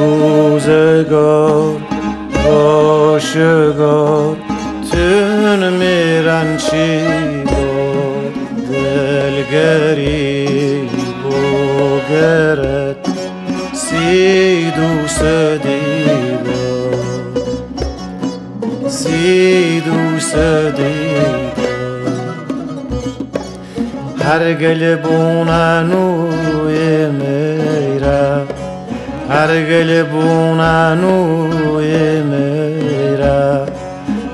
روشگار روشگار تون میرن چی با دلگری بگرد سی دوست دیدار سی دوست دیدار هر گل بونانوی میرا هر گل بونانوی میرا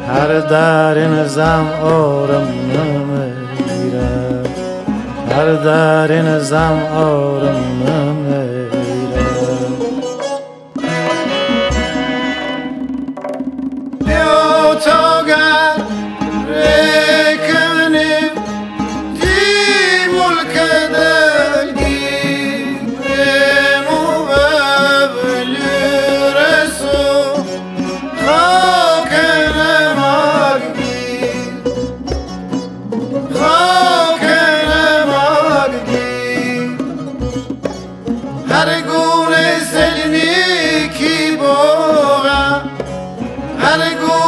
هر در نظام آرم نمیرا. هر در نظام آرم نمیرا. Aleluia.